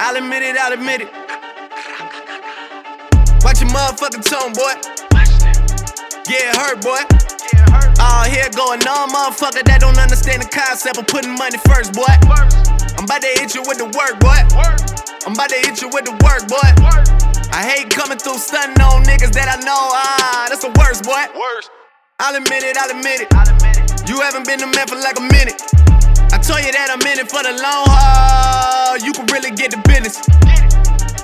I'll admit it, I'll admit it. Watch your motherfucking tone, boy. Yeah, it hurt, boy. All here going on, motherfucker that don't understand the concept of putting money first, boy. I'm about to hit you with the work, boy. I'm about to hit you with the work, boy. I hate coming through stunning on niggas that I know. Ah, that's the worst, boy. I'll admit it, I'll admit it. You haven't been the man for like a minute. Told you that I'm in it for the long haul. You can really get the business.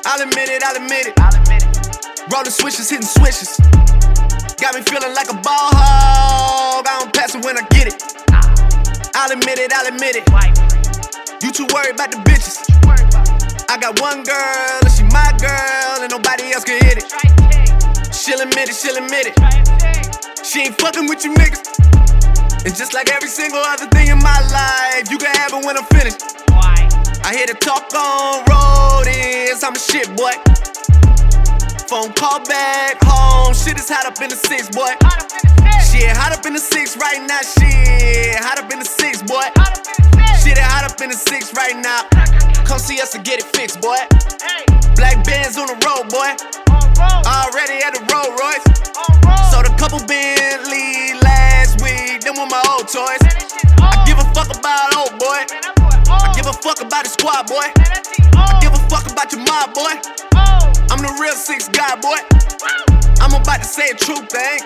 I'll admit it, I'll admit it. Rolling switches, hitting switches. Got me feeling like a ball hog. I don't pass it when I get it. I'll admit it, I'll admit it. You too worried about the bitches. I got one girl, and she my girl, and nobody else can hit it. She'll admit it, she'll admit it. She ain't fucking with you niggas. And just like every single other thing in my life, you can have it when I'm finished. I hear the talk on road is I'm a shit boy. Phone call back home, shit is hot up in the six, boy. Shit hot up in the six right now, shit hot up in the six, boy. Shit hot up in the six right now. Come see us to get it fixed, boy. Black bands on the road, boy. Already at the Rolls Royce. Sold a couple week, I give a fuck about old boy. I give a fuck about the squad, boy. I give a fuck about your mob, boy. I'm the real six guy, boy. I'm about to say a true thing.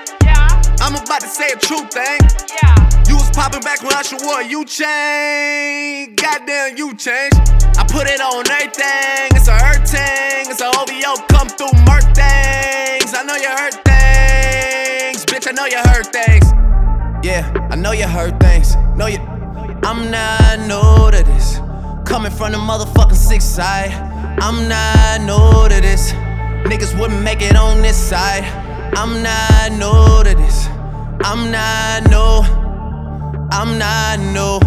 I'm about to say a true thing. You was popping back when Usher wore a U chain. Goddamn, you changed. I put it on everything. It's a hurt thing. It's a OVO come through murk things. I know you hurt things. Bitch, I know you hurt things. Yeah, I know you heard things. Know you. I'm not new to this. Coming from the motherfucking six side. I'm not new to this. Niggas wouldn't make it on this side. I'm not new to this. I'm not new. I'm not new.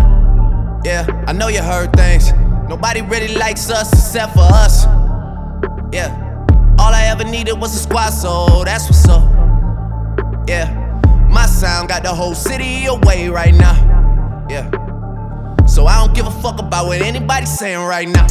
Yeah, I know you heard things. Nobody really likes us except for us. Yeah, all I ever needed was a squad, so that's what's up. Yeah, my sound got the whole city away right now. Yeah, so I don't give a fuck about what anybody's saying right now.